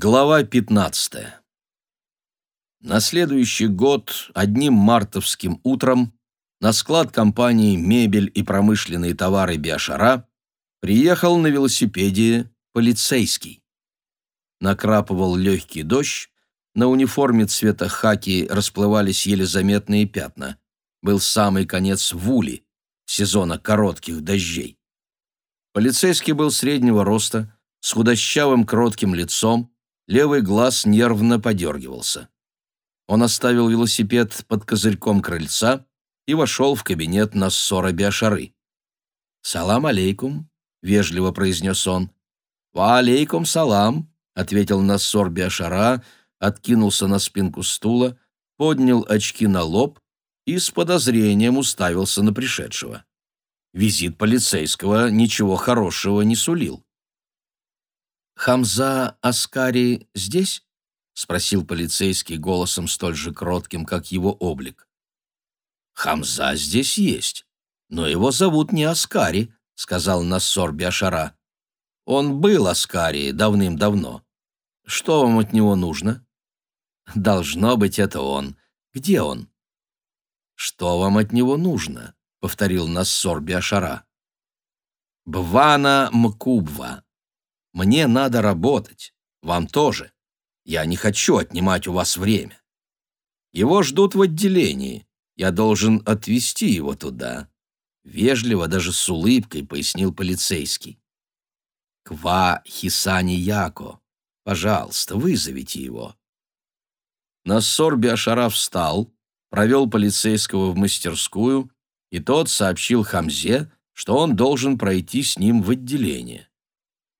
Глава 15. На следующий год одним мартовским утром на склад компании «Мебель и промышленные товары Биошара» приехал на велосипеде полицейский. Накрапывал легкий дождь, на униформе цвета хаки расплывались еле заметные пятна. Был самый конец вули, сезона коротких дождей. Полицейский был среднего роста, с худощавым кротким лицом, Левый глаз нервно подергивался. Он оставил велосипед под козырьком крыльца и вошел в кабинет Нассора Биашары. «Салам алейкум», — вежливо произнес он. «Ва алейкум салам», — ответил Нассор Биашара, откинулся на спинку стула, поднял очки на лоб и с подозрением уставился на пришедшего. Визит полицейского ничего хорошего не сулил. «Хамза Аскари здесь?» — спросил полицейский голосом столь же кротким, как его облик. «Хамза здесь есть, но его зовут не Аскари», — сказал Нассор Биашара. «Он был Аскари давным-давно. Что вам от него нужно?» «Должно быть, это он. Где он?» «Что вам от него нужно?» — повторил Нассор Биашара. «Бвана Мкубва», мне надо работать. Вам тоже. Я не хочу отнимать у вас время. Его ждут в отделении. Я должен отвезти его туда. Вежливо, даже с улыбкой, пояснил полицейский. Ква Хисани Яко. Пожалуйста, вызовите его. Нассор Биашара встал, провел полицейского в мастерскую, и тот сообщил Хамзе, что он должен пройти с ним в отделение.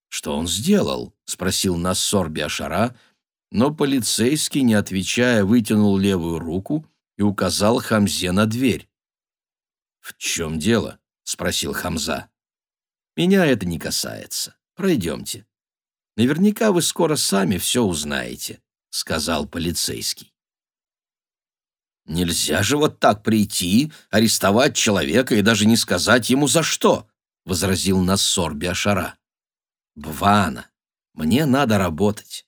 «Что он сделал?» — спросил Нассор Биашара, но полицейский, не отвечая, вытянул левую руку и указал Хамзе на дверь. «В чем дело?» — спросил Хамза. «Меня это не касается. Пройдемте. Наверняка вы скоро сами все узнаете», — сказал полицейский. «Нельзя же вот так прийти, арестовать человека и даже не сказать ему за что», — возразил Нассор Биашара. Бвана, мне надо работать.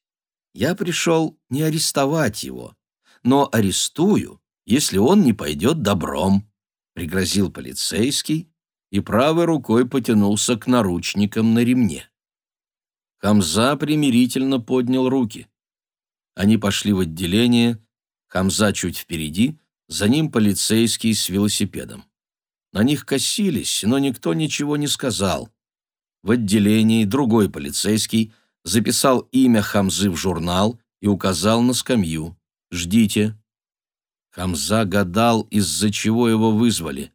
Я пришел не арестовать его, но арестую, если он не пойдет добром», — пригрозил полицейский и правой рукой потянулся к наручникам на ремне. Хамза примирительно поднял руки. Они пошли в отделение, Хамза чуть впереди, за ним полицейский с велосипедом. На них косились, но никто ничего не сказал. В отделении другой полицейский записал имя Хамзы в журнал и указал на скамью. «Ждите». Хамза гадал, из-за чего его вызвали.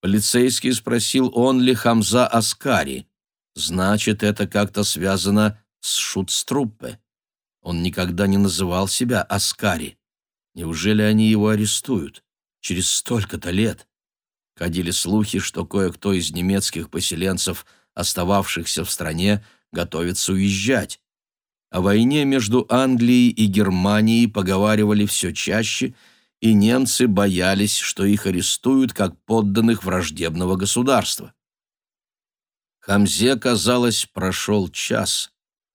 Полицейский спросил, он ли Хамза Аскари. Значит, это как-то связано с Шутструппе. Он никогда не называл себя Аскари. Неужели они его арестуют? Через столько-то лет. Ходили слухи, что кое-кто из немецких поселенцев – остававшихся в стране, готовятся уезжать. О войне между Англией и Германией поговаривали все чаще, и немцы боялись, что их арестуют как подданных враждебного государства. Хамзе, казалось, прошел час,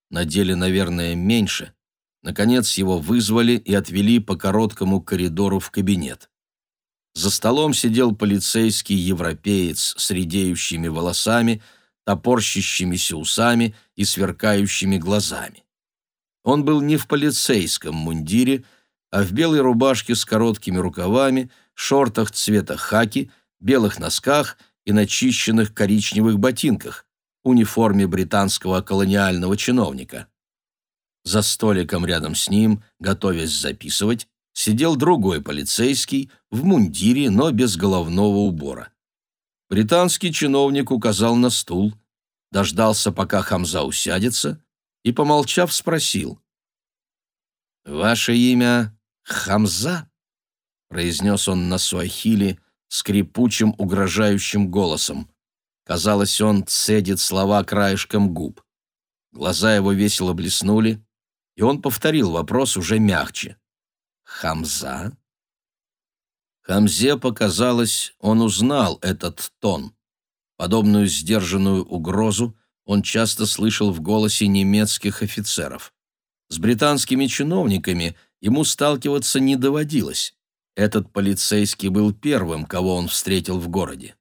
на деле, наверное, меньше. Наконец его вызвали и отвели по короткому коридору в кабинет. За столом сидел полицейский европеец с редеющими волосами, топорщащимися усами и сверкающими глазами. Он был не в полицейском мундире, а в белой рубашке с короткими рукавами, шортах цвета хаки, белых носках и начищенных коричневых ботинках, униформе британского колониального чиновника. За столиком рядом с ним, готовясь записывать, сидел другой полицейский в мундире, но без головного убора. Британский чиновник указал на стул, дождался, пока Хамза усядется, и, помолчав, спросил. «Ваше имя Хамза?» — произнес он на суахили скрипучим, угрожающим голосом. Казалось, он цедит слова краешком губ. Глаза его весело блеснули, и он повторил вопрос уже мягче. «Хамза?» Хамзе показалось, он узнал этот тон. Подобную сдержанную угрозу он часто слышал в голосе немецких офицеров. С британскими чиновниками ему сталкиваться не доводилось. Этот полицейский был первым, кого он встретил в городе.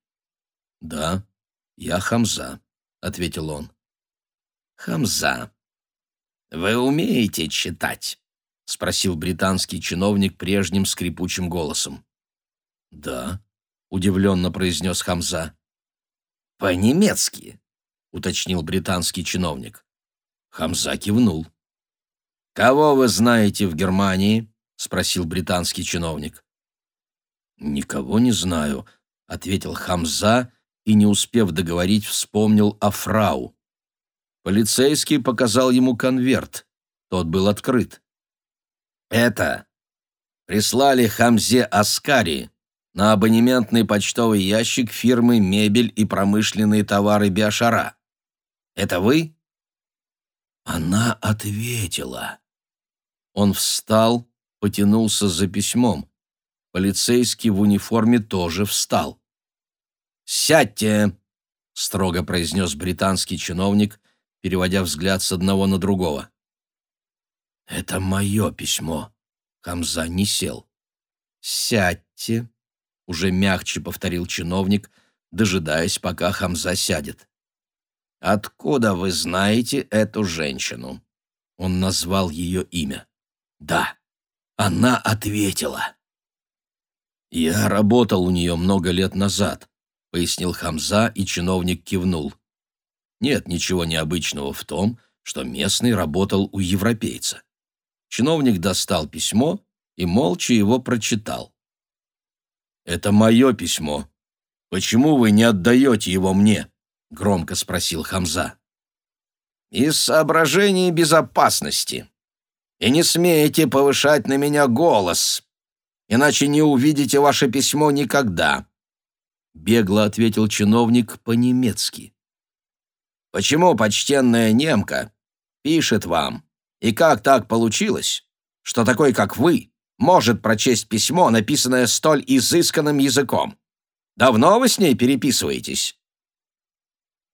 «Да, я Хамза», — ответил он. «Хамза, вы умеете читать?» — спросил британский чиновник прежним скрипучим голосом. «Да», — удивленно произнес Хамза. «По-немецки», — уточнил британский чиновник. Хамза кивнул. «Кого вы знаете в Германии?» — спросил британский чиновник. «Никого не знаю», — ответил Хамза и, не успев договорить, вспомнил о фрау. Полицейский показал ему конверт. Тот был открыт. «Это прислали Хамзе Аскари на абонементный почтовый ящик фирмы «Мебель и промышленные товары Биошара». Это вы?» Она ответила. Он встал, потянулся за письмом. Полицейский в униформе тоже встал. «Сядьте!» — строго произнес британский чиновник, переводя взгляд с одного на другого. «Это мое письмо». Хамза не сел. «Сядьте», — уже мягче повторил чиновник, дожидаясь, пока Хамза сядет. «Откуда вы знаете эту женщину?» Он назвал ее имя. «Да, она ответила». «Я работал у нее много лет назад пояснил Хамза, и чиновник кивнул. Нет ничего необычного в том, что местный работал у европейца. Чиновник достал письмо и молча его прочитал. «Это мое письмо. Почему вы не отдаете его мне?» — громко спросил Хамза. «Из соображений безопасности. И не смеете повышать на меня голос, иначе не увидите ваше письмо никогда бегло ответил чиновник по-немецки. Почему почтенная немка пишет вам? И как так получилось, что такой, как вы, может прочесть письмо, написанное столь изысканным языком? Давно вы с ней переписываетесь?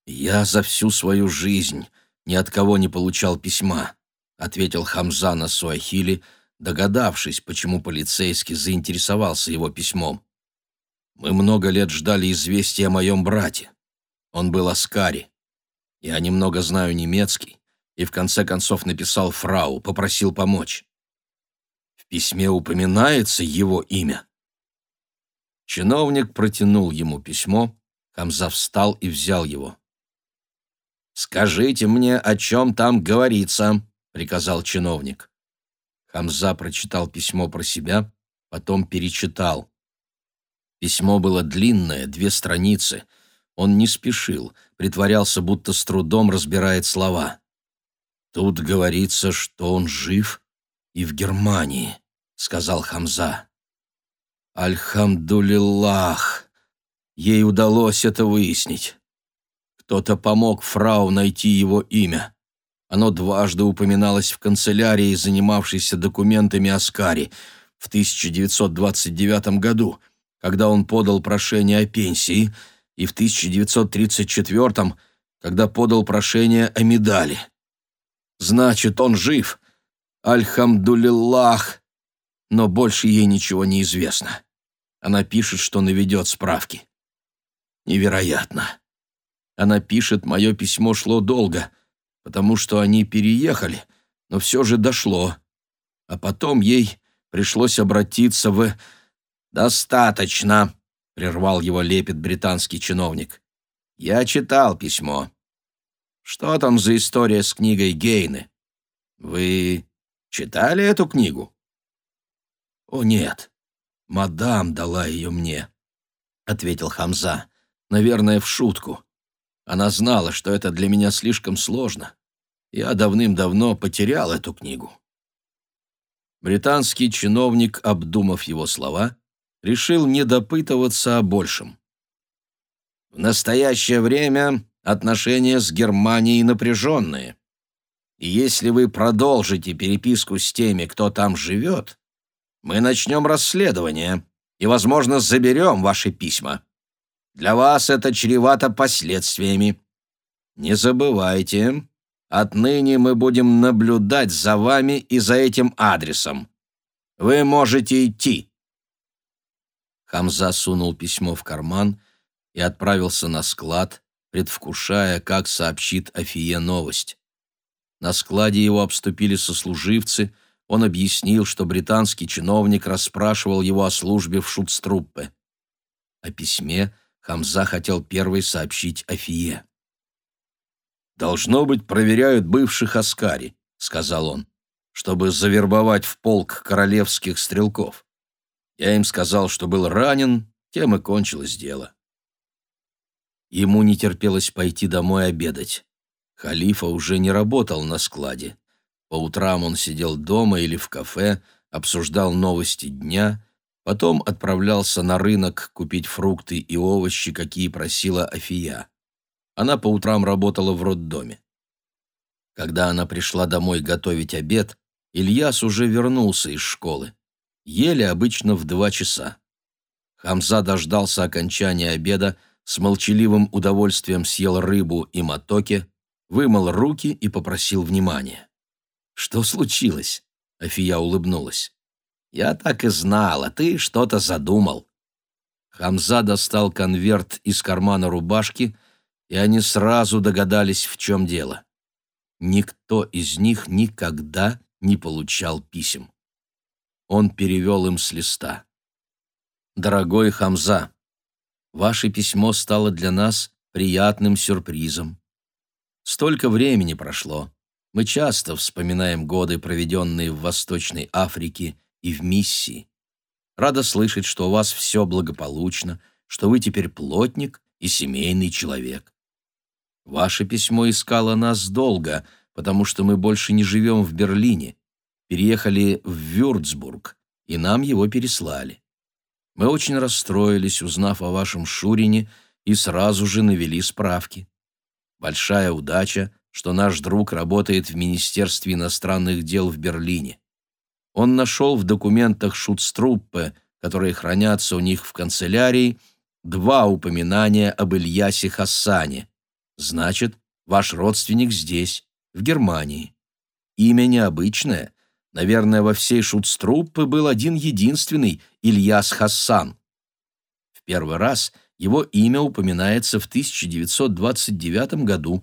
Я за всю свою жизнь ни от кого не получал письма, ответил Хамза на суахили, догадавшись, почему полицейский заинтересовался его письмом. Мы много лет ждали известия о моем брате. Он был Аскари. Я немного знаю немецкий и в конце концов написал фрау, попросил помочь. Письме упоминается его имя. Чиновник протянул ему письмо, Хамза встал и взял его. «Скажите мне, о чем там говорится», — приказал чиновник. Хамза прочитал письмо про себя, потом перечитал. Письмо было длинное, две страницы. Он не спешил, притворялся, будто с трудом разбирает слова. «Тут говорится, что он жив и в Германии», — сказал Хамза. «Альхамдулиллах! Ей удалось это выяснить. Кто-то помог фрау найти его имя. Оно дважды упоминалось в канцелярии, занимавшейся документами Аскари, в 1929 году — когда он подал прошение о пенсии, и в 1934 когда подал прошение о медали. Значит, он жив. Альхамдулиллах. Но больше ей ничего не известно. Она пишет, что наведет справки. Невероятно. Она пишет, мое письмо шло долго, потому что они переехали, но все же дошло. А потом ей пришлось обратиться в «Достаточно», — прервал его лепет британский чиновник. «Я читал письмо. Что там за история с книгой Гейны? Вы читали эту книгу?» «О, нет. Мадам дала ее мне», — ответил Хамза. «Наверное, в шутку. Она знала, что это для меня слишком сложно. Я давным-давно потерял эту книгу». Британский чиновник, обдумав его слова, решил не допытываться о большем. В настоящее время отношения с Германией напряженные. И если вы продолжите переписку с теми, кто там живет, мы начнем расследование и, возможно, заберем ваши письма. Для вас это чревато последствиями. Не забывайте, Отныне мы будем наблюдать за вами и за этим адресом. Вы можете идти». Хамза сунул письмо в карман и отправился на склад, предвкушая, как сообщит Афие новость. На складе его обступили сослуживцы, он объяснил, что британский чиновник расспрашивал его о службе в Шутструппе. О письме Хамза хотел первый сообщить Афие. «Должно быть, проверяют бывших Аскари», — сказал он, «чтобы завербовать в полк королевских стрелков. Я им сказал, что был ранен, тем и кончилось дело». Ему не терпелось пойти домой обедать. Халифа уже не работал на складе. По утрам он сидел дома или в кафе, обсуждал новости дня, потом отправлялся на рынок купить фрукты и овощи, какие просила Афия. Она по утрам работала в роддоме. Когда она пришла домой готовить обед, Ильяс уже вернулся из школы. Ели обычно в два часа. Хамза дождался окончания обеда, с молчаливым удовольствием съел рыбу и мотоки, вымыл руки и попросил внимания. «Что случилось?» — Афия улыбнулась. «Я так и знала, ты что-то задумал». Хамза достал конверт из кармана рубашки и они сразу догадались, в чем дело. Никто из них никогда не получал писем. Он перевел им с листа. «Дорогой Хамза, ваше письмо стало для нас приятным сюрпризом. Столько времени прошло. Мы часто вспоминаем годы, проведенные в Восточной Африке и в миссии. Рада слышать, что у вас все благополучно, что вы теперь плотник и семейный человек. Ваше письмо искало нас долго, потому что мы больше не живем в Берлине. Переехали в Вюрцбург, и нам его переслали. Мы очень расстроились, узнав о вашем Шурине, и сразу же навели справки. Большая удача, что наш друг работает в Министерстве иностранных дел в Берлине. Он нашел в документах Шутструппе, которые хранятся у них в канцелярии, два упоминания об Ильясе Хассане. Значит, ваш родственник здесь, в Германии. Имя необычное. Наверное, во всей Шутструппе был один единственный Ильяс Хассан. В первый раз его имя упоминается в 1929 году,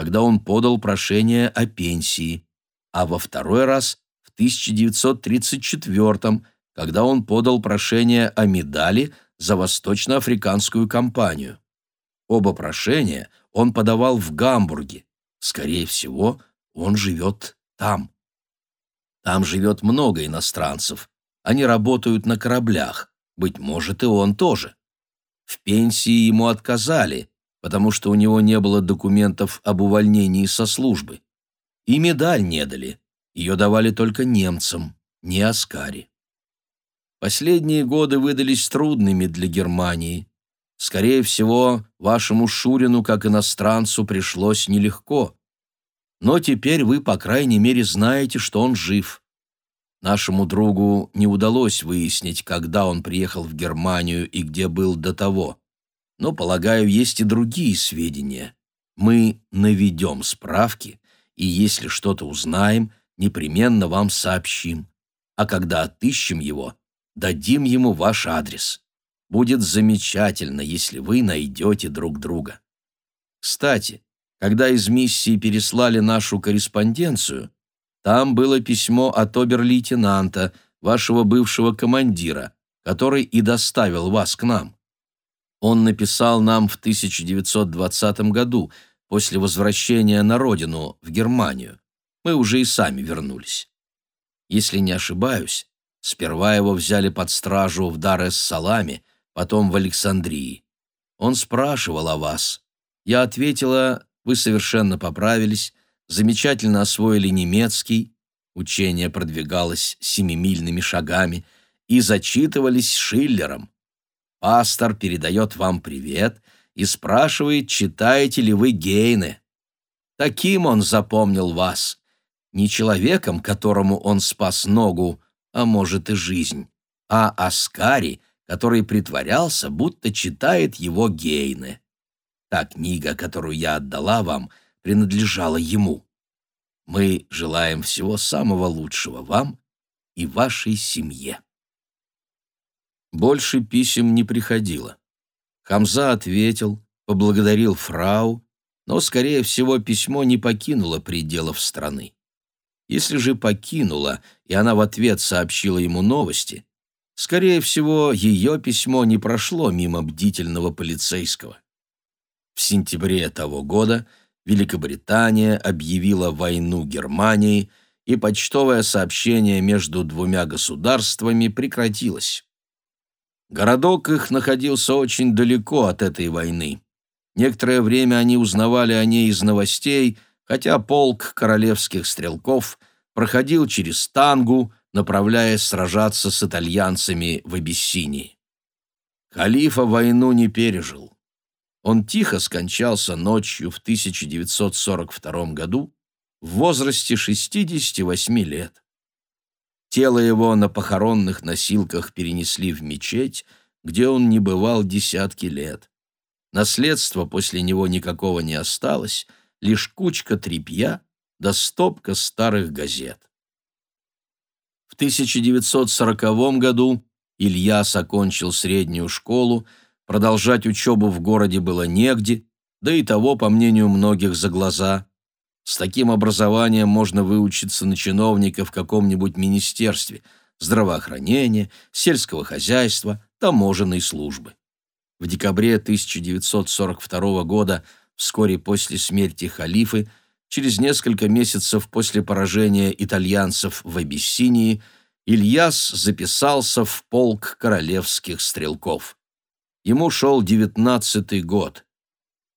когда он подал прошение о пенсии, а во второй раз в 1934 когда он подал прошение о медали за восточноафриканскую кампанию. Оба прошения он подавал в Гамбурге. Скорее всего, он живет там. Там живет много иностранцев. Они работают на кораблях. Быть может, и он тоже. В пенсии ему отказали, потому что у него не было документов об увольнении со службы. И медаль не дали. Ее давали только немцам, не Аскари. Последние годы выдались трудными для Германии. Скорее всего, вашему Шурину, как иностранцу, пришлось нелегко. Но теперь вы, по крайней мере, знаете, что он жив. Нашему другу не удалось выяснить, когда он приехал в Германию и где был до того. Но, полагаю, есть и другие сведения. Мы наведем справки, и если что-то узнаем, непременно вам сообщим. А когда отыщем его, дадим ему ваш адрес. Будет замечательно, если вы найдете друг друга. Кстати, когда из миссии переслали нашу корреспонденцию, там было письмо от обер-лейтенанта, вашего бывшего командира, который и доставил вас к нам. Он написал нам в 1920 году, после возвращения на родину, в Германию. Мы уже и сами вернулись. Если не ошибаюсь, сперва его взяли под стражу в Дар-эс-Саламе, потом в Александрии. Он спрашивал о вас. Я ответила, вы совершенно поправились, замечательно освоили немецкий, учение продвигалось семимильными шагами, и зачитывались Шиллером. Пастор передает вам привет и спрашивает, читаете ли вы Гейне. Таким он запомнил вас, не человеком, которому он спас ногу, а может и жизнь, а Аскари, который притворялся, будто читает его Гейне. Та книга, которую я отдала вам, принадлежала ему. Мы желаем всего самого лучшего вам и вашей семье. Больше писем не приходило. Хамза ответил, поблагодарил фрау, но, скорее всего, письмо не покинуло пределов страны. Если же покинула, и она в ответ сообщила ему новости, скорее всего, ее письмо не прошло мимо бдительного полицейского. В сентябре того года Великобритания объявила войну Германии, и почтовое сообщение между двумя государствами прекратилось. Городок их находился очень далеко от этой войны. Некоторое время они узнавали о ней из новостей, хотя полк королевских стрелков проходил через Тангу, направляясь сражаться с итальянцами в Абиссинии. Халифа войну не пережил. Он тихо скончался ночью в 1942 году в возрасте 68 лет. Тело его на похоронных носилках перенесли в мечеть, где он не бывал десятки лет. Наследства после него никакого не осталось, лишь кучка тряпья да стопка старых газет. В 1940 году Ильяс окончил среднюю школу, продолжать учебу в городе было негде, да и того, по мнению многих, за глаза. С таким образованием можно выучиться на чиновника в каком-нибудь министерстве здравоохранения, сельского хозяйства, таможенной службы. В декабре 1942 года, вскоре после смерти халифы, через несколько месяцев после поражения итальянцев в Абиссинии, Ильяс записался в полк королевских стрелков. Ему шел девятнадцатый год.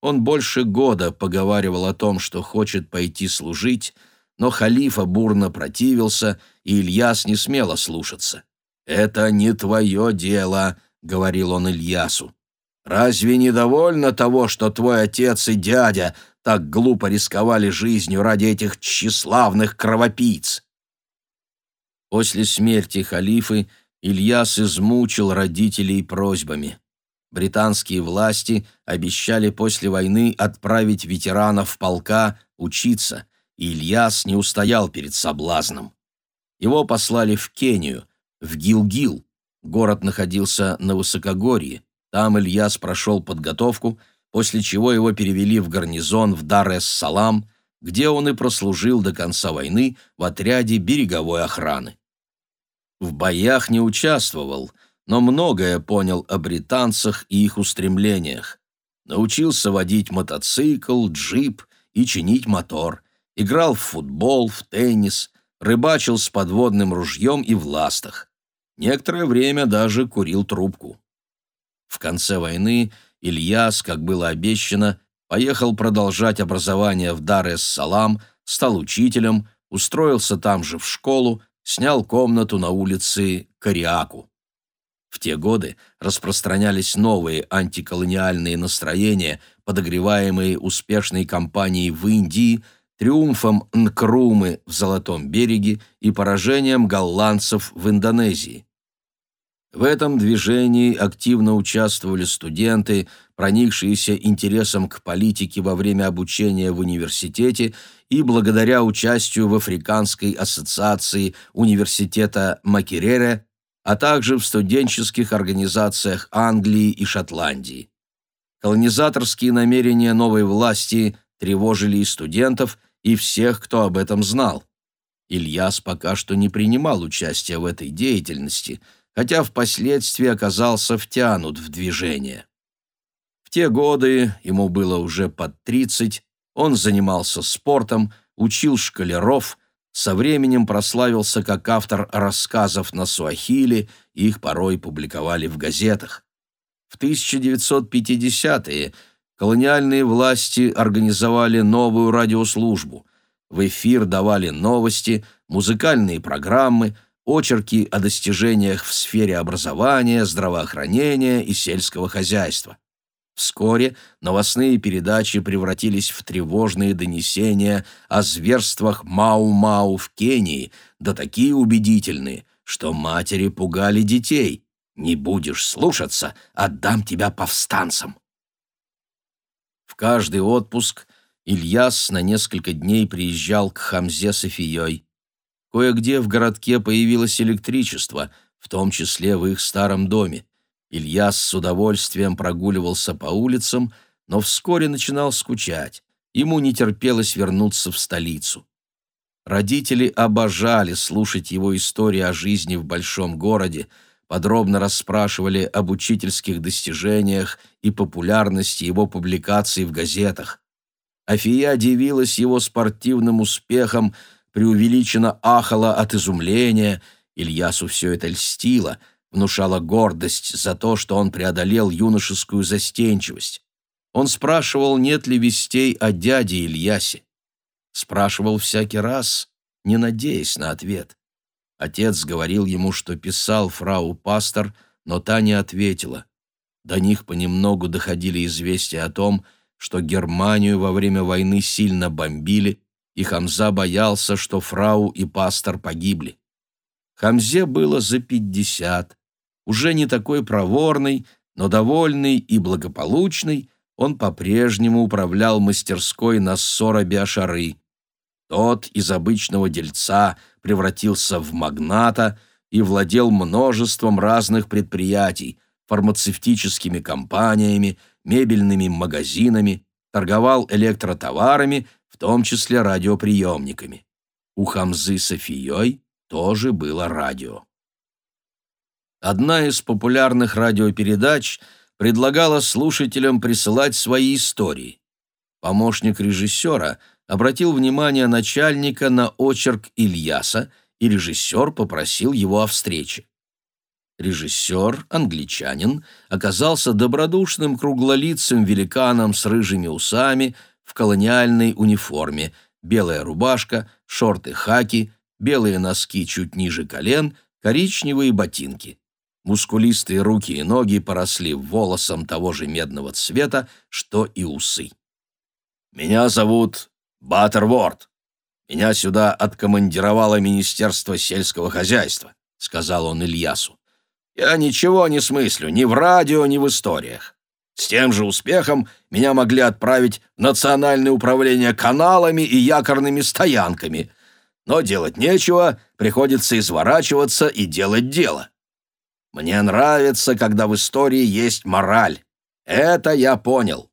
Он больше года поговаривал о том, что хочет пойти служить, но халифа бурно противился, и Ильяс не смело слушаться. «Это не твое дело», — говорил он Ильясу. «Разве недовольно того, что твой отец и дядя так глупо рисковали жизнью ради этих тщеславных кровопийц?» После смерти халифы Ильяс измучил родителей просьбами британские власти обещали после войны отправить ветеранов полка учиться, и Ильяс не устоял перед соблазном. Его послали в Кению, в Гилгил. Город находился на высокогорье. Там Ильяс прошел подготовку, после чего его перевели в гарнизон в Дар-эс-Салам, где он и прослужил до конца войны в отряде береговой охраны. В боях не участвовал – но многое понял о британцах и их устремлениях. Научился водить мотоцикл, джип и чинить мотор. Играл в футбол, в теннис, рыбачил с подводным ружьем и в ластах. Некоторое время даже курил трубку. В конце войны Ильяс, как было обещано, поехал продолжать образование в Дар-эс-Салам, стал учителем, устроился там же в школу, снял комнату на улице Кариаку. В те годы распространялись новые антиколониальные настроения, подогреваемые успешной кампанией в Индии, триумфом Нкрумы в Золотом береге и поражением голландцев в Индонезии. В этом движении активно участвовали студенты, проникшиеся интересом к политике во время обучения в университете и благодаря участию в Африканской ассоциации университета Макерере а также в студенческих организациях Англии и Шотландии. Колонизаторские намерения новой власти тревожили и студентов, и всех, кто об этом знал. Ильяс пока что не принимал участия в этой деятельности, хотя впоследствии оказался втянут в движение. В те годы, ему было уже под 30, он занимался спортом, учил школяров – со временем прославился как автор рассказов на суахили, их порой публиковали в газетах. В 1950-е колониальные власти организовали новую радиослужбу. В эфир давали новости, музыкальные программы, очерки о достижениях в сфере образования, здравоохранения и сельского хозяйства. Вскоре новостные передачи превратились в тревожные донесения о зверствах Мау-Мау в Кении, да такие убедительные, что матери пугали детей. «Не будешь слушаться, отдам тебя повстанцам». В каждый отпуск Ильяс на несколько дней приезжал к Хамзе Софией. Кое-где в городке появилось электричество, в том числе в их старом доме. Ильяс с удовольствием прогуливался по улицам, но вскоре начинал скучать. Ему не терпелось вернуться в столицу. Родители обожали слушать его истории о жизни в большом городе, подробно расспрашивали об учительских достижениях и популярности его публикаций в газетах. Афия дивилась его спортивным успехом, преувеличенно ахала от изумления, Ильясу все это льстило, внушало гордость за то, что он преодолел юношескую застенчивость. Он спрашивал, нет ли вестей о дяде Ильясе. Спрашивал всякий раз, не надеясь на ответ. Отец говорил ему, что писал фрау Пастор, но та не ответила. До них понемногу доходили известия о том, что Германию во время войны сильно бомбили, и Хамза боялся, что фрау и пастор погибли. Хамзе было за пятьдесят. Уже не такой проворный, но довольный и благополучный, он по-прежнему управлял мастерской Нассора Биашары. Тот из обычного дельца превратился в магната и владел множеством разных предприятий, фармацевтическими компаниями, мебельными магазинами, торговал электротоварами, в том числе радиоприемниками. У Хамзы Софией тоже было радио. Одна из популярных радиопередач предлагала слушателям присылать свои истории. Помощник режиссера обратил внимание начальника на очерк Ильяса, и режиссер попросил его о встрече. Режиссер, англичанин, оказался добродушным круглолицым великаном с рыжими усами в колониальной униформе, белая рубашка, шорты-хаки, белые носки чуть ниже колен, коричневые ботинки. Мускулистые руки и ноги поросли волосом того же медного цвета, что и усы. «Меня зовут Баттерворд. Меня сюда откомандировало Министерство сельского хозяйства», — сказал он Ильясу. Я ничего не смыслю ни в радио, ни в историях. С тем же успехом меня могли отправить в Национальное управление каналами и якорными стоянками. Но делать нечего, приходится изворачиваться и делать дело. Мне нравится, когда в истории есть мораль. Это я понял.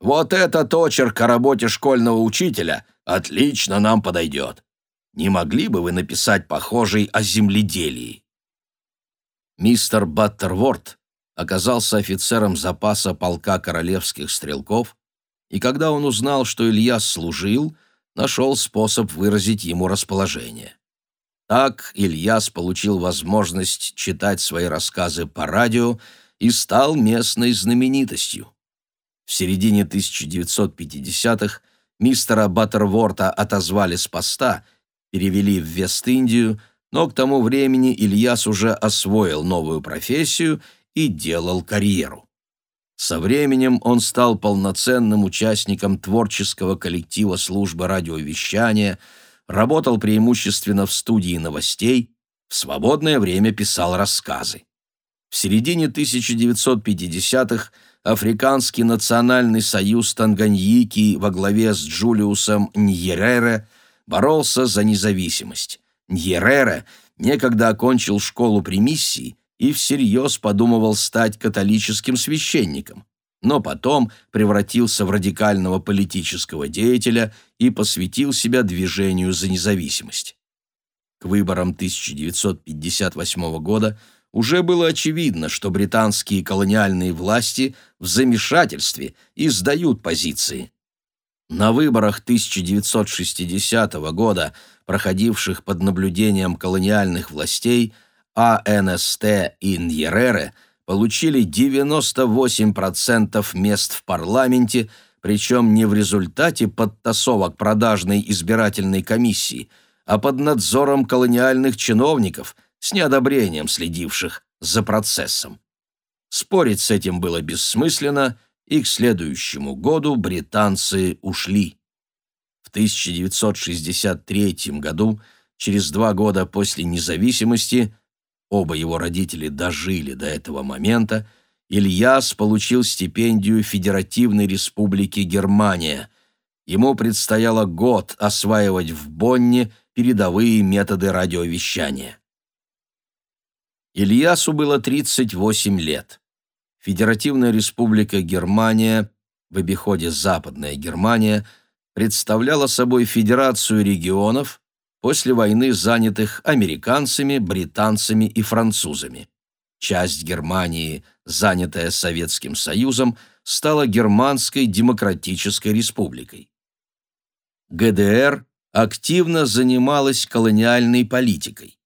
Вот этот очерк о работе школьного учителя отлично нам подойдет. Не могли бы вы написать похожий о земледелии? Мистер Баттерворд оказался офицером запаса полка королевских стрелков, и когда он узнал, что Ильяс служил, нашел способ выразить ему расположение. Так Ильяс получил возможность читать свои рассказы по радио и стал местной знаменитостью. В середине 1950-х мистера Баттерворта отозвали с поста, перевели в Вест-Индию но к тому времени Ильяс уже освоил новую профессию и делал карьеру. Со временем он стал полноценным участником творческого коллектива службы радиовещания, работал преимущественно в студии новостей, в свободное время писал рассказы. В середине 1950-х Африканский национальный союз Танганьики во главе с Джулиусом Ньерере боролся за независимость. Ньерера некогда окончил школу при миссии и всерьез подумывал стать католическим священником, но потом превратился в радикального политического деятеля и посвятил себя движению за независимость. К выборам 1958 года уже было очевидно, что британские колониальные власти в замешательстве и сдают позиции. На выборах 1960 года проходивших под наблюдением колониальных властей, АНСТ и Ньерере получили 98% мест в парламенте, причем не в результате подтасовок продажной избирательной комиссии, а под надзором колониальных чиновников, с неодобрением следивших за процессом. Спорить с этим было бессмысленно, и к следующему году британцы ушли. В 1963 году, через два года после независимости, оба его родители дожили до этого момента, Ильяс получил стипендию Федеративной Республики Германия. ему предстояло год осваивать в Бонне передовые методы радиовещания. Ильясу было 38 лет. Федеративная республика Германия, в обиходе Западная Германия, представляла собой федерацию регионов, после войны занятых американцами, британцами и французами. Часть Германии, занятая Советским Союзом, стала Германской Демократической Республикой. ГДР активно занималась колониальной политикой.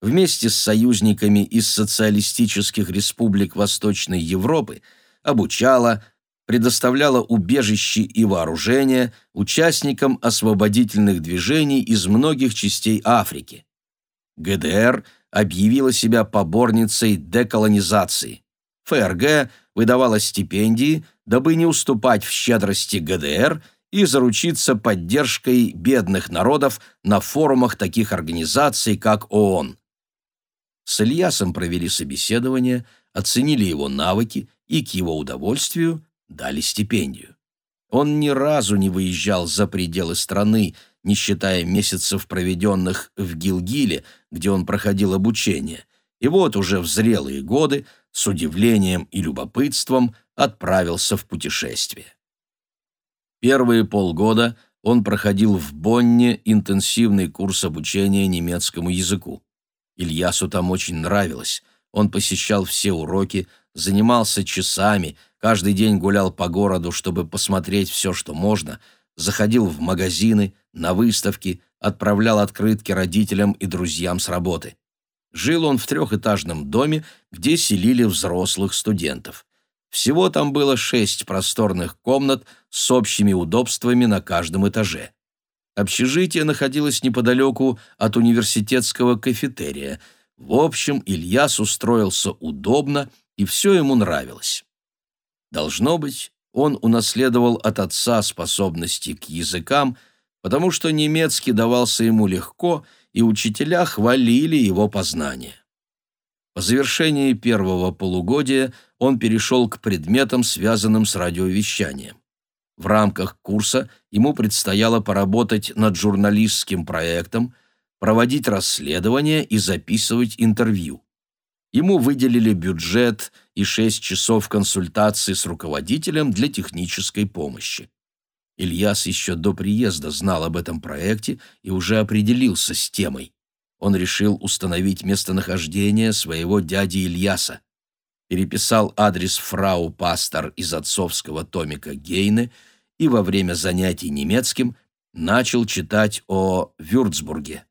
Вместе с союзниками из социалистических республик Восточной Европы обучала, предоставляла убежище и вооружение участникам освободительных движений из многих частей Африки. ГДР объявила себя поборницей деколонизации. ФРГ выдавала стипендии, дабы не уступать в щедрости ГДР и заручиться поддержкой бедных народов на форумах таких организаций, как ООН. С Ильясом провели собеседование, оценили его навыки и, к его удовольствию, дали стипендию. Он ни разу не выезжал за пределы страны, не считая месяцев, проведенных в Гилгиле, где он проходил обучение, и вот уже в зрелые годы с удивлением и любопытством отправился в путешествие. Первые полгода он проходил в Бонне интенсивный курс обучения немецкому языку. Ильясу там очень нравилось. Он посещал все уроки, занимался часами, каждый день гулял по городу, чтобы посмотреть все, что можно, заходил в магазины, на выставки, отправлял открытки родителям и друзьям с работы. Жил он в трехэтажном доме, где селили взрослых студентов. Всего там было шесть просторных комнат с общими удобствами на каждом этаже. Общежитие находилось неподалеку от университетского кафетерия. В общем, Ильяс устроился удобно, и все ему нравилось. Должно быть, он унаследовал от отца способности к языкам, потому что немецкий давался ему легко, и учителя хвалили его познания. По завершении первого полугодия он перешел к предметам, связанным с радиовещанием. В рамках курса ему предстояло поработать над журналистским проектом, проводить расследования и записывать интервью. Ему выделили бюджет и 6 часов консультаций с руководителем для технической помощи. Ильяс еще до приезда знал об этом проекте и уже определился с темой. Он решил установить местонахождение своего дяди Ильяса. Переписал адрес фрау Пастор из отцовского томика Гейне и во время занятий немецким начал читать о Вюрцбурге.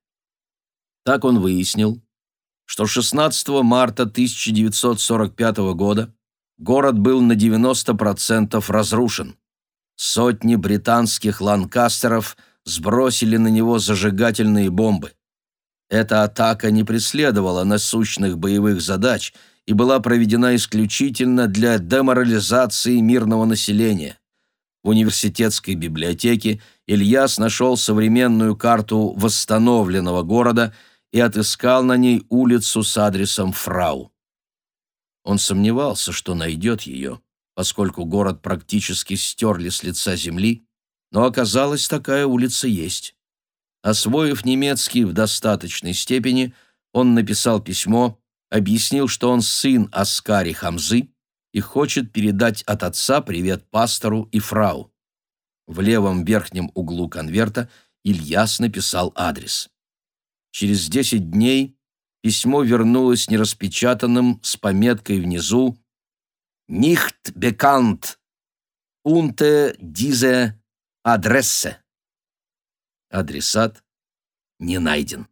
Так он выяснил, что 16 марта 1945 года город был на 90% разрушен. Сотни британских ланкастеров сбросили на него зажигательные бомбы. Эта атака не преследовала насущных боевых задач и была проведена исключительно для деморализации мирного населения. В университетской библиотеке Ильяс нашел современную карту восстановленного города и отыскал на ней улицу с адресом Фрау. Он сомневался, что найдет ее, поскольку город практически стерли с лица земли, но оказалось, такая улица есть. Освоив немецкий в достаточной степени, он написал письмо, объяснил, что он сын Аскари Хамзы и хочет передать от отца привет пастору и фрау. В левом верхнем углу конверта Ильяс написал адрес. Через десять дней письмо вернулось нераспечатанным с пометкой внизу «Nicht bekannt. Unter diese Adresse». Адресат не найден.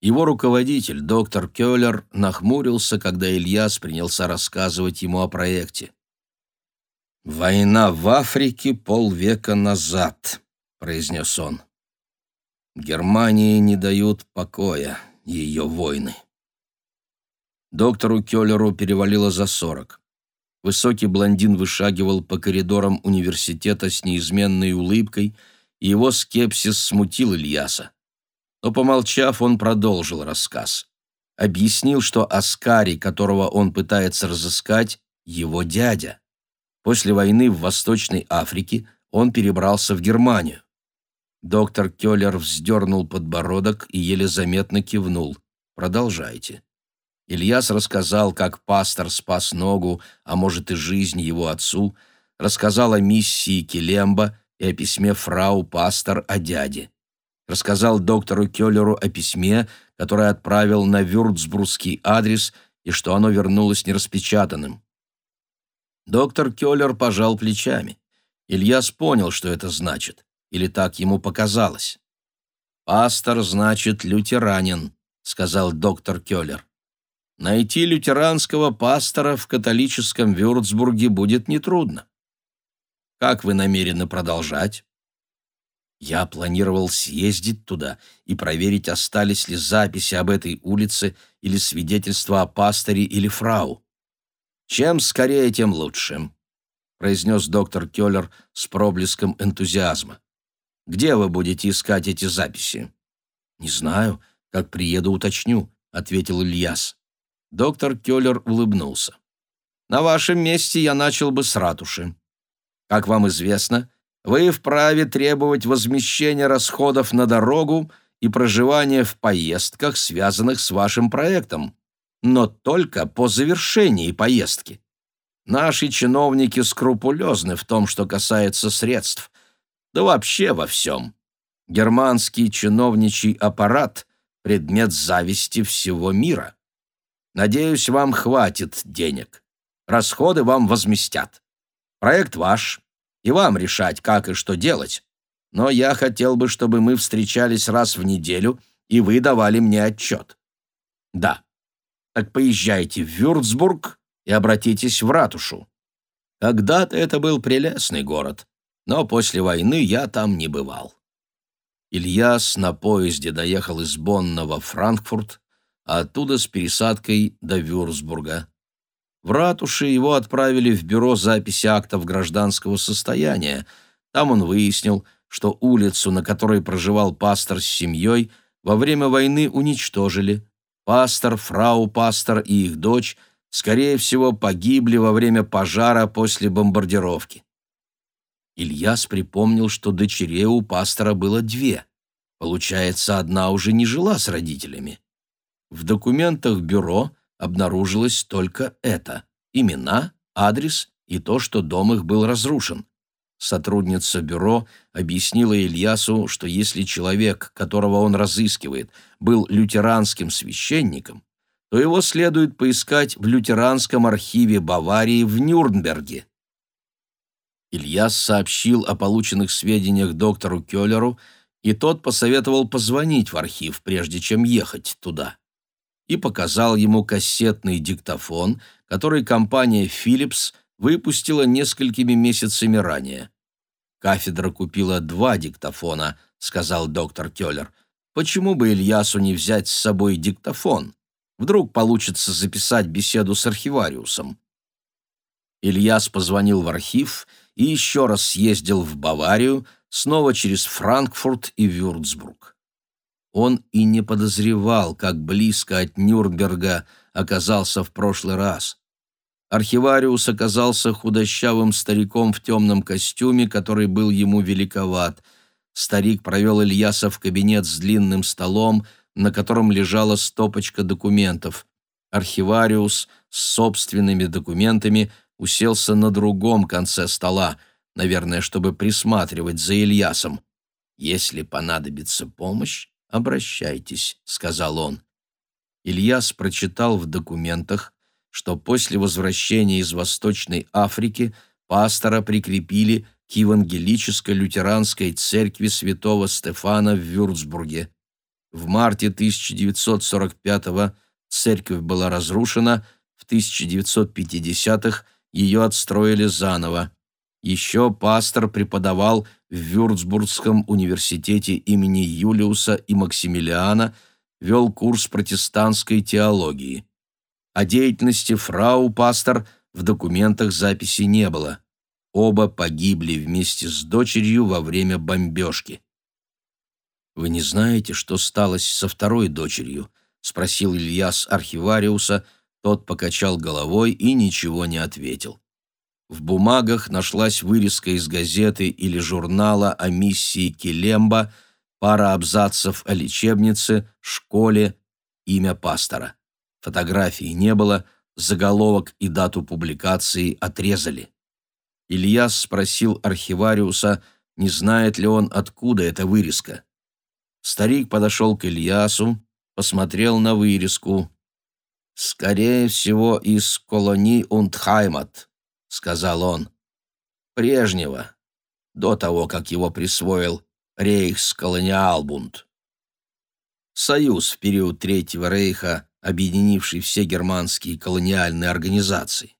Его руководитель, доктор Кёллер, нахмурился, когда Ильяс принялся рассказывать ему о проекте. «Война в Африке полвека назад», — произнес он. «Германии не дают покоя ее войны». Доктору Кёллеру перевалило за сорок. Высокий блондин вышагивал по коридорам университета с неизменной улыбкой, и его скепсис смутил Ильяса. Но, помолчав, он продолжил рассказ. Объяснил, что Аскари, которого он пытается разыскать, его дядя. После войны в Восточной Африке он перебрался в Германию. Доктор Келлер вздернул подбородок и еле заметно кивнул. «Продолжайте». Ильяс рассказал, как пастор спас ногу, а может и жизнь его отцу, рассказал о миссии Келемба и о письме фрау пастор о дяде. Рассказал доктору Келлеру о письме, которое отправил на вюрцбургский адрес и что оно вернулось нераспечатанным. Доктор Келлер пожал плечами. Ильяс понял, что это значит, или так ему показалось. «Пастор значит лютеранин», — сказал доктор Келлер. Найти лютеранского пастора в католическом Вюрцбурге будет нетрудно. Как вы намерены продолжать? Я планировал съездить туда и проверить, остались ли записи об этой улице или свидетельства о пасторе или фрау. Чем скорее, тем лучше, произнес доктор Келлер с проблеском энтузиазма. Где вы будете искать эти записи? Не знаю, как приеду, уточню, ответил Ильяс. Доктор Келлер улыбнулся. «На вашем месте я начал бы с ратуши. Как вам известно, вы вправе требовать возмещения расходов на дорогу и проживания в поездках, связанных с вашим проектом, но только по завершении поездки. Наши чиновники скрупулезны в том, что касается средств, да вообще во всем. Германский чиновничий аппарат — предмет зависти всего мира. Надеюсь, вам хватит денег. Расходы вам возместят. Проект ваш, и вам решать, как и что делать. Но я хотел бы, чтобы мы встречались раз в неделю, и вы давали мне отчет. Да. Так поезжайте в Вюрцбург и обратитесь в ратушу. Когда-то это был прелестный город, но после войны я там не бывал. Ильяс на поезде доехал из Бонна во Франкфурт, а оттуда с пересадкой до Вюрсбурга. В ратуше его отправили в бюро записи актов гражданского состояния. Там он выяснил, что улицу, на которой проживал пастор с семьей, во время войны уничтожили. Пастор, фрау-пастор и их дочь, скорее всего, погибли во время пожара после бомбардировки. Ильяс припомнил, что дочерей у пастора было две. Получается, одна уже не жила с родителями. В документах бюро обнаружилось только это – имена, адрес и то, что дом их был разрушен. Сотрудница бюро объяснила Ильясу, что если человек, которого он разыскивает, был лютеранским священником, то его следует поискать в лютеранском архиве Баварии в Нюрнберге. Ильяс сообщил о полученных сведениях доктору Келлеру, и тот посоветовал позвонить в архив, прежде чем ехать туда и показал ему кассетный диктофон, который компания Philips выпустила несколькими месяцами ранее. «Кафедра купила два диктофона», — сказал доктор Келлер. «Почему бы Ильясу не взять с собой диктофон? Вдруг получится записать беседу с архивариусом». Ильяс позвонил в архив и еще раз съездил в Баварию, снова через Франкфурт и Вюрцбург. Он и не подозревал, как близко от Нюрнберга оказался в прошлый раз. Архивариус оказался худощавым стариком в темном костюме, который был ему великоват. Старик провел Ильяса в кабинет с длинным столом, на котором лежала стопочка документов. Архивариус с собственными документами уселся на другом конце стола, наверное, чтобы присматривать за Ильясом. Если понадобится помощь, обращайтесь», — сказал он. Ильяс прочитал в документах, что после возвращения из Восточной Африки пастора прикрепили к Евангелической лютеранской церкви святого Стефана в Вюрцбурге. В марте 1945-го церковь была разрушена, в 1950-х ее отстроили заново. Еще пастор преподавал в Вюрцбургском университете имени Юлиуса и Максимилиана, вел курс протестантской теологии. О деятельности фрау пастор в документах записи не было. Оба погибли вместе с дочерью во время бомбежки. «Вы не знаете, что сталось со второй дочерью?» — спросил Ильяс архивариуса, тот покачал головой и ничего не ответил. В бумагах нашлась вырезка из газеты или журнала о миссии Келемба, пара абзацев о лечебнице, школе, имя пастора. Фотографии не было, заголовок и дату публикации отрезали. Ильяс спросил архивариуса, не знает ли он, откуда эта вырезка. Старик подошел к Ильясу, посмотрел на вырезку. «Скорее всего, из колонии Унтхаймат», — сказал он. «Прежнего, до того, как его присвоил Рейхсколониалбунд». Союз в период Третьего Рейха, объединивший все германские колониальные организации.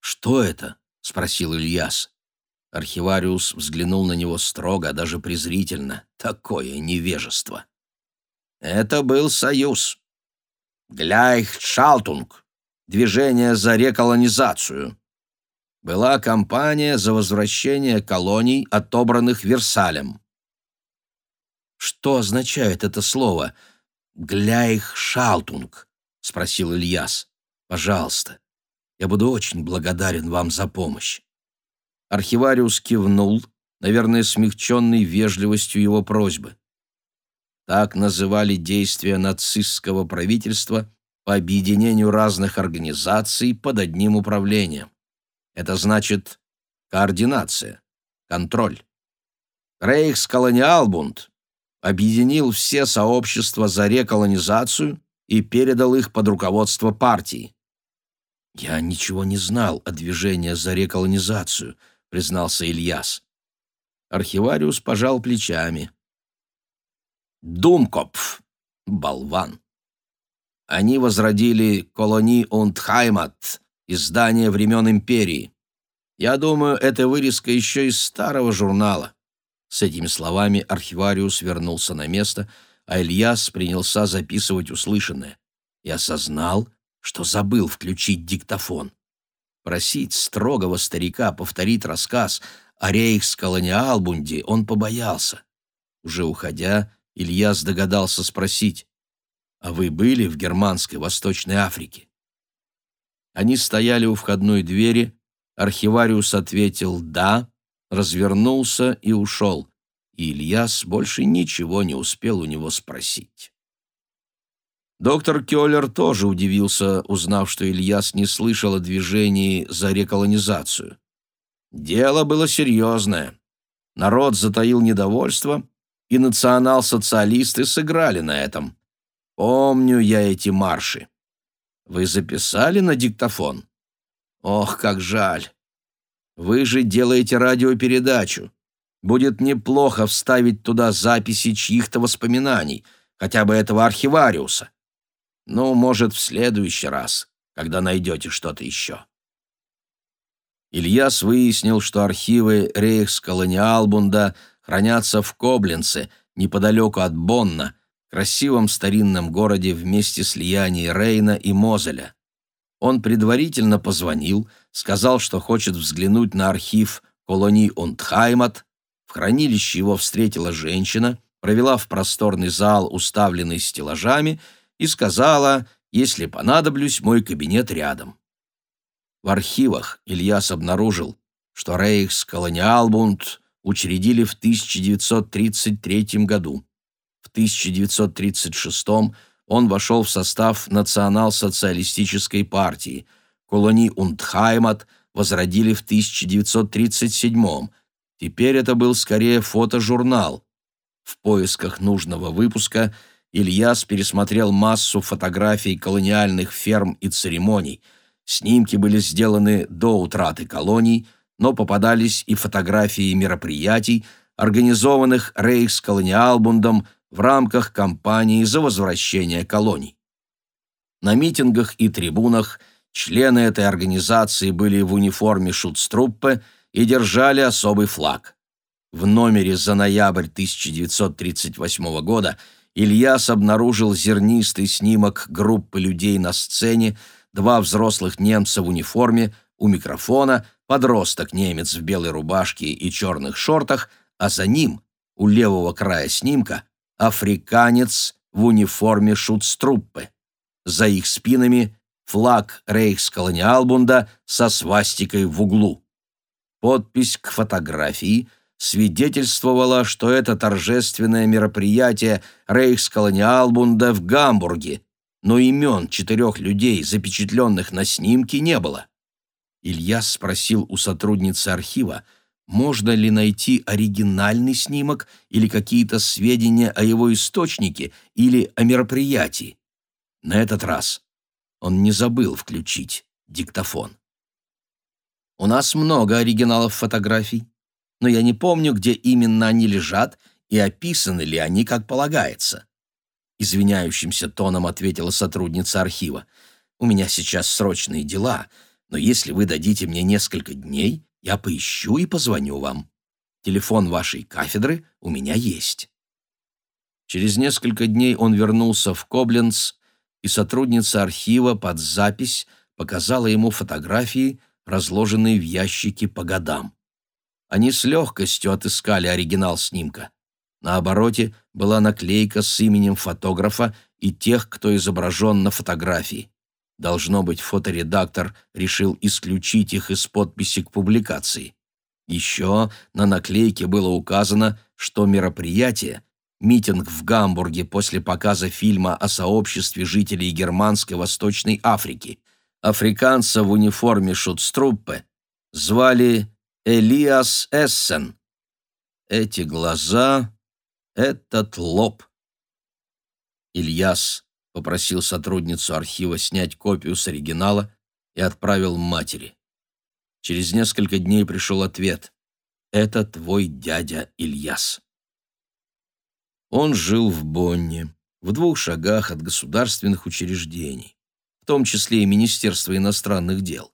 «Что это?» — спросил Ильяс. Архивариус взглянул на него строго, даже презрительно. Такое невежество. Это был союз. Гляйхшалтунг. Движение за реколонизацию. Была кампания за возвращение колоний, отобранных Версалем. «Что означает это слово? Гляйхшалтунг?» — спросил Ильяс. «Пожалуйста, я буду очень благодарен вам за помощь». Архивариус кивнул, наверное, смягченный вежливостью его просьбы. Так называли действия нацистского правительства по объединению разных организаций под одним управлением. Это значит координация, контроль. Рейхсколониалбунд объединил все сообщества за реколонизацию и передал их под руководство партии. Я ничего не знал о движении за реколонизацию — признался Ильяс. Архивариус пожал плечами. Думкопф, болван. Они возродили колони Унтхаймат, издание времен империи. Я думаю, это вырезка еще из старого журнала. С этими словами архивариус вернулся на место, а Ильяс принялся записывать услышанное. И осознал, что забыл включить диктофон. Просить строгого старика повторить рассказ о рейхсколониалбунде он побоялся. Уже уходя, Ильяс догадался спросить, «А вы были в германской Восточной Африке?» Они стояли у входной двери, архивариус ответил «да», развернулся и ушел, и Ильяс больше ничего не успел у него спросить. Доктор Кёллер тоже удивился, узнав, что Ильяс не слышал о движении за реколонизацию. Дело было серьезное. Народ затаил недовольство, и национал-социалисты сыграли на этом. Помню я эти марши. Вы записали на диктофон? Ох, как жаль. Вы же делаете радиопередачу. Будет неплохо вставить туда записи чьих-то воспоминаний, хотя бы этого архивариуса. Ну, может, в следующий раз, когда найдете что-то еще. Ильяс выяснил, что архивы Рейхсколониалбунда хранятся в Коблинце, неподалеку от Бонна, красивом старинном городе в месте слияния Рейна и Мозеля. Он предварительно позвонил, сказал, что хочет взглянуть на архив колонии Унтхаймат. В хранилище его встретила женщина, провела в просторный зал, уставленный стеллажами, и сказала, если понадоблюсь, мой кабинет рядом. В архивах Ильяс обнаружил, что Рейхсколониалбунд учредили в 1933 году. В 1936 он вошел в состав Национал-социалистической партии. Колони Ундхаймат возродили в 1937 Теперь это был скорее фотожурнал. В поисках нужного выпуска – Ильяс пересмотрел массу фотографий колониальных ферм и церемоний. Снимки были сделаны до утраты колоний, но попадались и фотографии мероприятий, организованных Рейхсколониалбундом в рамках кампании за возвращение колоний. На митингах и трибунах члены этой организации были в униформе шутструппе и держали особый флаг. В номере за ноябрь 1938 года Ильяс обнаружил зернистый снимок группы людей на сцене, два взрослых немца в униформе, у микрофона, подросток немец в белой рубашке и черных шортах, а за ним, у левого края снимка, африканец в униформе шутструппы. За их спинами флаг Рейхсколониалбунда со свастикой в углу. Подпись к фотографии свидетельствовала, что это торжественное мероприятие Рейхсколониалбунда в Гамбурге, но имен четырех людей, запечатленных на снимке, не было. Ильяс спросил у сотрудницы архива, можно ли найти оригинальный снимок или какие-то сведения о его источнике или о мероприятии. На этот раз он не забыл включить диктофон. У нас много оригиналов фотографий, но я не помню, где именно они лежат и описаны ли они, как полагается. Извиняющимся тоном ответила сотрудница архива. У меня сейчас срочные дела, но если вы дадите мне несколько дней, я поищу и позвоню вам. Телефон вашей кафедры у меня есть». Через несколько дней он вернулся в Кобленц, и сотрудница архива под запись показала ему фотографии, разложенные в ящике по годам. Они с легкостью отыскали оригинал снимка. На обороте была наклейка с именем фотографа и тех, кто изображен на фотографии. Должно быть, фоторедактор решил исключить их из подписи к публикации. Еще на наклейке было указано, что мероприятие митинг в Гамбурге после показа фильма о сообществе жителей Германской Восточной Африки. Африканца в униформе шутструппе звали Элиас Эссен. Эти глаза, этот лоб. Ильяс попросил сотрудницу архива снять копию с оригинала и отправил матери. Через несколько дней пришел ответ. «Это твой дядя Ильяс». Он жил в Бонне, в двух шагах от государственных учреждений, в том числе и Министерства иностранных дел.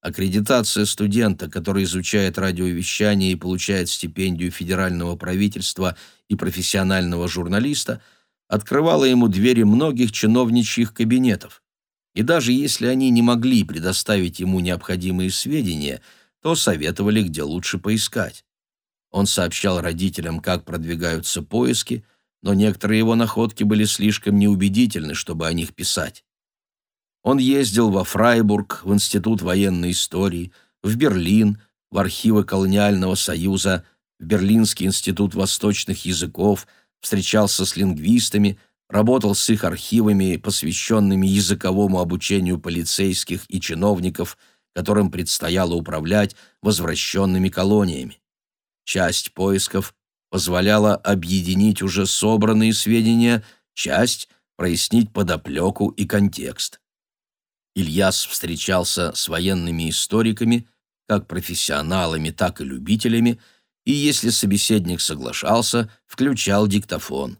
Аккредитация студента, который изучает радиовещание и получает стипендию федерального правительства и профессионального журналиста – открывала ему двери многих чиновничьих кабинетов. И даже если они не могли предоставить ему необходимые сведения, то советовали, где лучше поискать. Он сообщал родителям, как продвигаются поиски, но некоторые его находки были слишком неубедительны, чтобы о них писать. Он ездил во Фрайбург, в Институт военной истории, в Берлин, в архивы Колониального союза, в Берлинский институт восточных языков – встречался с лингвистами, работал с их архивами, посвященными языковому обучению полицейских и чиновников, которым предстояло управлять возвращенными колониями. Часть поисков позволяла объединить уже собранные сведения, часть — прояснить подоплеку и контекст. Ильяс встречался с военными историками, как профессионалами, так и любителями — и, если собеседник соглашался, включал диктофон.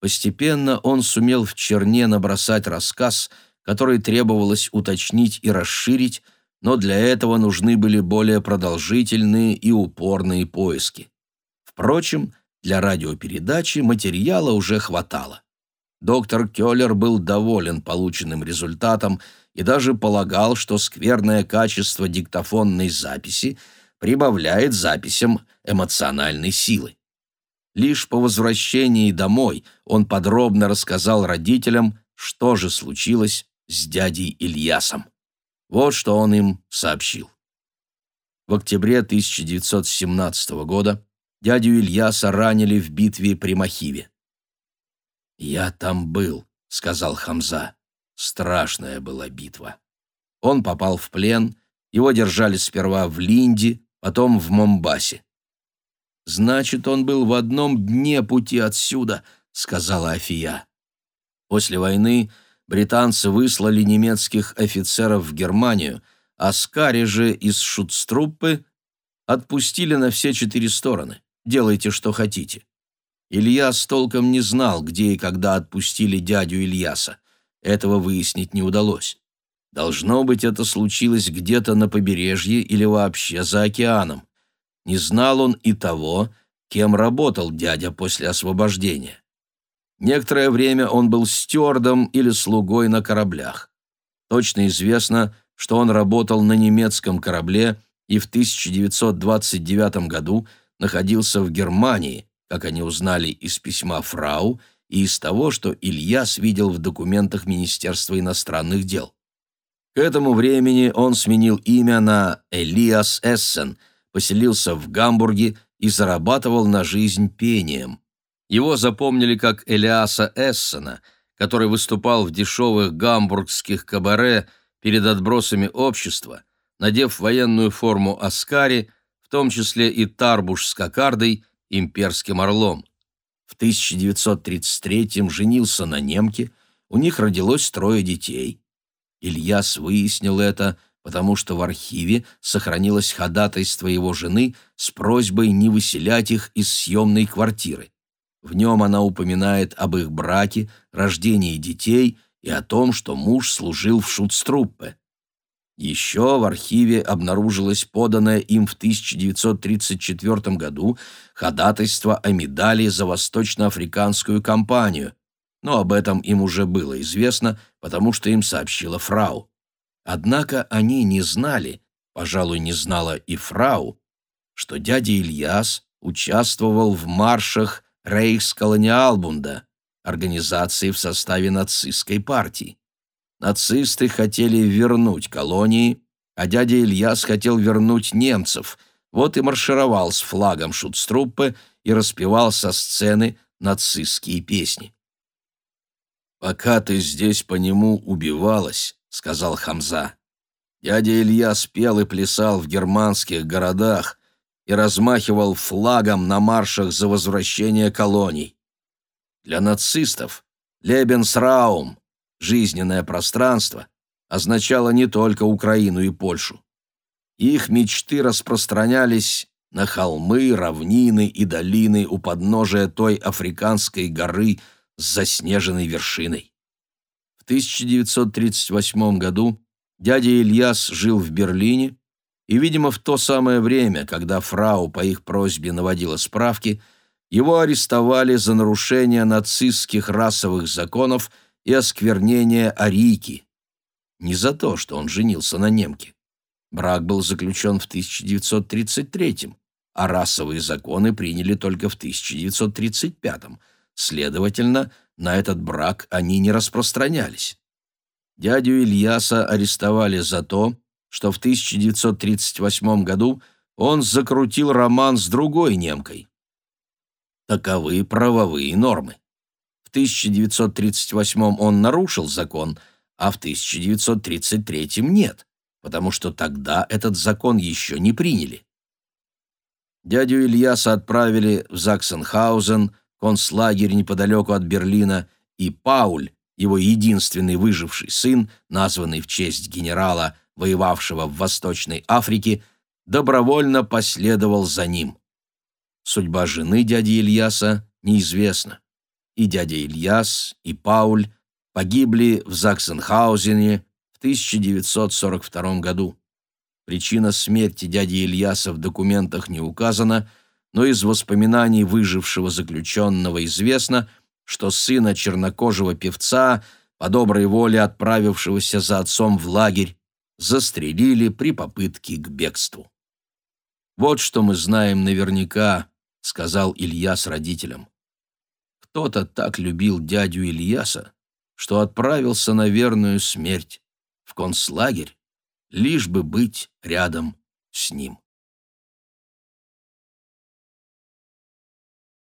Постепенно он сумел в черне набросать рассказ, который требовалось уточнить и расширить, но для этого нужны были более продолжительные и упорные поиски. Впрочем, для радиопередачи материала уже хватало. Доктор Келлер был доволен полученным результатом и даже полагал, что скверное качество диктофонной записи – прибавляет записям эмоциональной силы. Лишь по возвращении домой он подробно рассказал родителям, что же случилось с дядей Ильясом. Вот что он им сообщил. В октябре 1917 года дядю Ильяса ранили в битве при Махиве. «Я там был», — сказал Хамза. Страшная была битва. Он попал в плен, его держали сперва в Линде, потом в Момбасе. «Значит, он был в одном дне пути отсюда», — сказала Афия. После войны британцы выслали немецких офицеров в Германию, а Скари же из Шутструппы отпустили на все четыре стороны. Делайте, что хотите. Ильяс толком не знал, где и когда отпустили дядю Ильяса. Этого выяснить не удалось. Должно быть, это случилось где-то на побережье или вообще за океаном. Не знал он и того, кем работал дядя после освобождения. Некоторое время он был стюардом или слугой на кораблях. Точно известно, что он работал на немецком корабле и в 1929 году находился в Германии, как они узнали из письма фрау и из того, что Ильяс видел в документах Министерства иностранных дел. К этому времени он сменил имя на Элиас Эссен, поселился в Гамбурге и зарабатывал на жизнь пением. Его запомнили как Элиаса Эссена, который выступал в дешевых гамбургских кабаре перед отбросами общества, надев военную форму Аскари, в том числе и тарбуш с кокардой, имперским орлом. В 1933-м женился на немке, у них родилось трое детей. Ильяс выяснил это, потому что в архиве сохранилось ходатайство его жены с просьбой не выселять их из съемной квартиры. В нем она упоминает об их браке, рождении детей и о том, что муж служил в Шутструппе. Еще в архиве обнаружилось поданное им в 1934 году ходатайство о медали за восточноафриканскую кампанию, но об этом им уже было известно, потому что им сообщила фрау. Однако они не знали, пожалуй, не знала и фрау, что дядя Ильяс участвовал в маршах Рейхсколониалбунда, организации в составе нацистской партии. Нацисты хотели вернуть колонии, а дядя Ильяс хотел вернуть немцев, вот и маршировал с флагом Шутструппе и распевал со сцены нацистские песни. «Пока ты здесь по нему убивалась», — сказал Хамза, дядя Илья спел и плясал в германских городах и размахивал флагом на маршах за возвращение колоний. Для нацистов Лебенсраум, жизненное пространство, означало не только Украину и Польшу. Их мечты распространялись на холмы, равнины и долины у подножия той африканской горы, с заснеженной вершиной. В 1938 году дядя Ильяс жил в Берлине, и, видимо, в то самое время, когда фрау по их просьбе наводила справки, его арестовали за нарушение нацистских расовых законов и осквернение арийки. Не за то, что он женился на немке. Брак был заключен в 1933 а расовые законы приняли только в 1935 -м. Следовательно, на этот брак они не распространялись. Дядю Ильяса арестовали за то, что в 1938 году он закрутил роман с другой немкой. Таковы правовые нормы. В 1938 он нарушил закон, а в 1933 нет, потому что тогда этот закон еще не приняли. Дядю Ильяса отправили в Заксенхаузен, концлагерь неподалеку от Берлина, и Пауль, его единственный выживший сын, названный в честь генерала, воевавшего в Восточной Африке, добровольно последовал за ним. Судьба жены дяди Ильяса неизвестна. И дядя Ильяс, и Пауль погибли в Заксенхаузене в 1942 году. Причина смерти дяди Ильяса в документах не указана – но из воспоминаний выжившего заключенного известно, что сына чернокожего певца, по доброй воле отправившегося за отцом в лагерь, застрелили при попытке к бегству. «Вот что мы знаем наверняка», — сказал Илья с родителям. «Кто-то так любил дядю Ильяса, что отправился на верную смерть в концлагерь, лишь бы быть рядом с ним».